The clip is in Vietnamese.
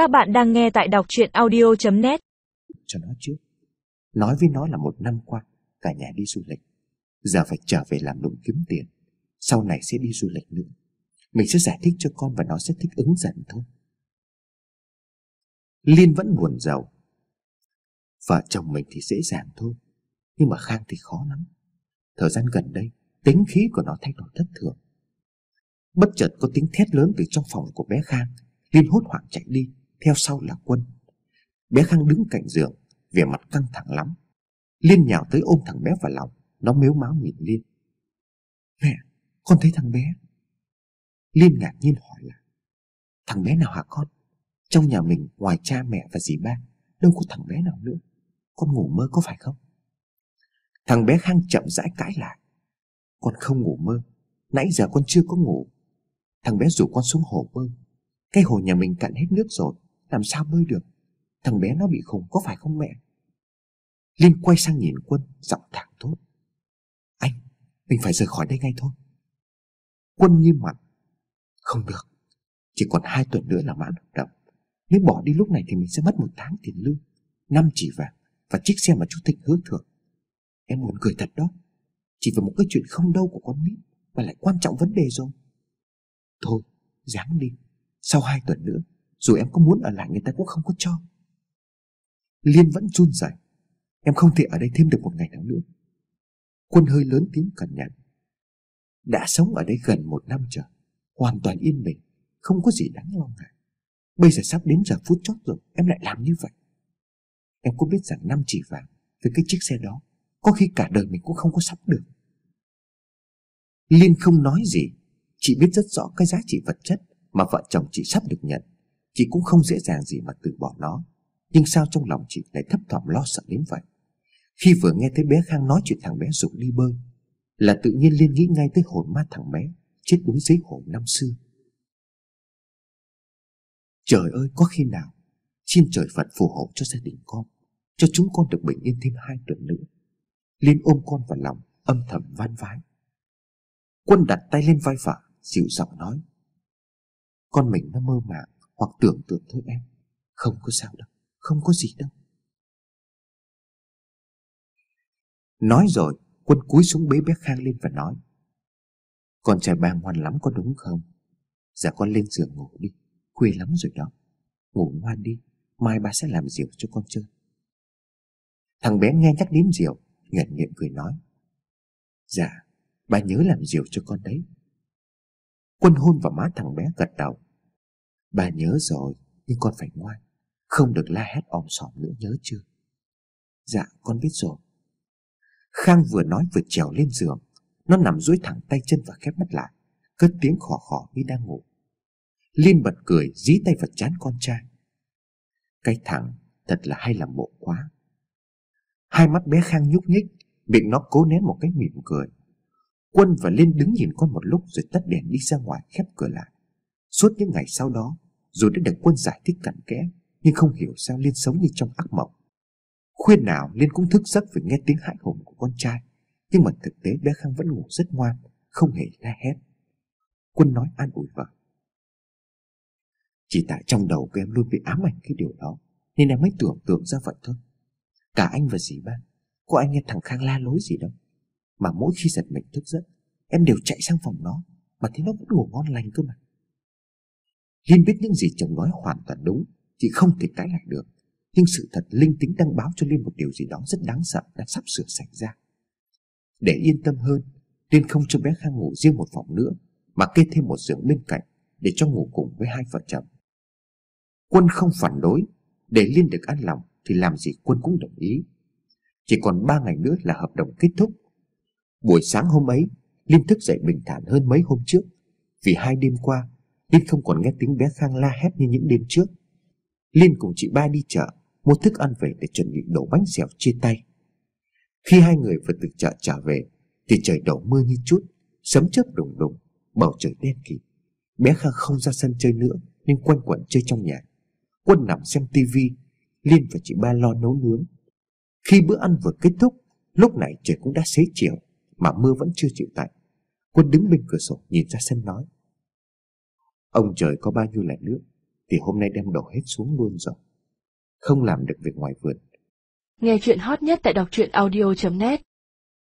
Các bạn đang nghe tại đọc chuyện audio.net cho nó trước. Nói với nó là một năm qua, cả nhà đi du lịch. Giờ phải trở về làm lụng kiếm tiền. Sau này sẽ đi du lịch nữa. Mình sẽ giải thích cho con và nó sẽ thích ứng dần thôi. Liên vẫn buồn giàu. Vợ chồng mình thì dễ dàng thôi. Nhưng mà Khang thì khó lắm. Thời gian gần đây, tính khí của nó thay đổi thất thường. Bất chợt có tiếng thét lớn từ trong phòng của bé Khang. Liên hốt hoảng chạy đi, theo sau là Quân. Bé Khang đứng cạnh giường, vẻ mặt căng thẳng lắm. Liên nhào tới ôm thằng bé vào lòng, nó mếu máo nhìn Liên. Mẹ, con thấy thằng bé. Liên ngạc nhiên hỏi là, thằng bé nào hả con? Trong nhà mình ngoài cha mẹ và dì ba, đâu có thằng bé nào nữa. Con ngủ mơ có phải không? Thằng bé Khang chậm rãi cãi lại. Con không ngủ mơ, nãy giờ con chưa có ngủ. Thằng bé rủ con xuống hồ bơi. Cái hồ nhà mình cạn hết nước rồi, làm sao bơi được? Thằng bé nó bị khủng có phải không mẹ? Linh quay sang nhìn Quân, giọng thẳng thốt. Anh, mình phải rời khỏi đây ngay thôi. Quân nghiêm mặt. Không được, chỉ còn hai tuần nữa là mãn hợp đồng. Nếu bỏ đi lúc này thì mình sẽ mất một tháng tiền lương, năm chỉ vàng và chiếc xe mà chú Thịnh hứa thưởng. Em muốn cười thật đó. Chỉ vì một cái chuyện không đâu của con nít mà lại quan trọng vấn đề rồi. Thôi, dáng đi. Sau hai tuần nữa, dù em có muốn ở lại người ta cũng không có cho. Liên vẫn run rẩy. Em không thể ở đây thêm được một ngày nào nữa. Quân hơi lớn tiếng cẩn nhận. Đã sống ở đây gần một năm trời, hoàn toàn yên bình, không có gì đáng lo ngại. Bây giờ sắp đến giờ phút chót rồi, em lại làm như vậy. Em có biết rằng năm chỉ vàng với cái chiếc xe đó, có khi cả đời mình cũng không có sắp được. Liên không nói gì, chị biết rất rõ cái giá trị vật chất mà vợ chồng chị sắp được nhận. Chị cũng không dễ dàng gì mà từ bỏ nó. Nhưng sao trong lòng chị lại thấp thỏm lo sợ đến vậy? Khi vừa nghe thấy bé Khang nói chuyện thằng bé rụng đi bơi, là tự nhiên Liên nghĩ ngay tới hồn ma thằng bé chết đuối dưới hồ năm xưa. Trời ơi, có khi nào xin trời Phật phù hộ cho gia đình con, cho chúng con được bình yên thêm hai tuần nữa. Liên ôm con vào lòng, âm thầm van vái. Quân đặt tay lên vai vợ, dịu giọng nói. Con mình nó mơ màng hoặc tưởng tượng thôi em, không có sao đâu, không có gì đâu. Nói rồi, quân cúi xuống bế bé Khang lên và nói. Con trai ba ngoan lắm có đúng không? Dạ con lên giường ngủ đi, khuya lắm rồi đó. Ngủ ngoan đi, mai ba sẽ làm rượu cho con chơi. Thằng bé nghe nhắc đến rượu, ngẩn miệng cười nói. Dạ, ba nhớ làm rượu cho con đấy. Quân hôn vào má thằng bé gật đầu. Bà nhớ rồi, nhưng con phải ngoan, không được la hét om sòm nữa nhớ chưa? Dạ, con biết rồi. Khang vừa nói vừa trèo lên giường, nó nằm duỗi thẳng tay chân và khép mắt lại, cất tiếng khò khò như đang ngủ. Liên bật cười dí tay vào chán con trai. Cái thằng thật là hay làm bộ quá. Hai mắt bé Khang nhúc nhích, miệng nó cố nén một cái mỉm cười. Quân và Liên đứng nhìn con một lúc rồi tắt đèn đi ra ngoài khép cửa lại. Suốt những ngày sau đó, dù đã được Quân giải thích cặn kẽ, nhưng không hiểu sao Liên sống như trong ác mộng. Khuyên nào Liên cũng thức giấc vì nghe tiếng hãi hùng của con trai, nhưng mà thực tế bé Khang vẫn ngủ rất ngoan, không hề la hét. Quân nói an ủi vợ. Chỉ tại trong đầu của em luôn bị ám ảnh cái điều đó, nên em mới tưởng tượng ra vậy thôi. Cả anh và dì ba, có anh nghe thằng Khang la lối gì đâu. Mà mỗi khi giật mình thức giấc Em đều chạy sang phòng nó Mà thấy nó vẫn ngủ ngon lành cơ mà Liên biết những gì chồng nói hoàn toàn đúng Chị không thể cãi lại được. Nhưng sự thật linh tính đang báo cho Liên một điều gì đó rất đáng sợ đang sắp sửa xảy ra. Để yên tâm hơn Liên không cho bé Khang ngủ riêng một phòng nữa Mà kê thêm một giường bên cạnh Để cho ngủ cùng với hai vợ chồng. Quân không phản đối Để Liên được an lòng Thì làm gì Quân cũng đồng ý. Chỉ còn ba ngày nữa là hợp đồng kết thúc. Buổi sáng hôm ấy, Liên thức dậy bình thản hơn mấy hôm trước. Vì hai đêm qua, Linh không còn nghe tiếng bé Khang la hét như những đêm trước. Linh cùng chị ba đi chợ, mua thức ăn về để chuẩn bị đổ bánh xèo chia tay. Khi hai người vừa từ chợ trở về, thì trời đổ mưa như chút, sấm chớp đùng đùng, bầu trời đen kịt. Bé Khang không ra sân chơi nữa, nhưng quanh quẩn chơi trong nhà. Quân nằm xem tivi, Liên và chị ba lo nấu nướng. Khi bữa ăn vừa kết thúc, lúc này trời cũng đã xế chiều mà mưa vẫn chưa chịu tạnh. Quân đứng bên cửa sổ nhìn ra sân nói. Ông trời có bao nhiêu là nước, Thì hôm nay đem đổ hết xuống luôn rồi. Không làm được việc ngoài vườn. Nghe chuyện hot nhất tại đọc truyện audio.net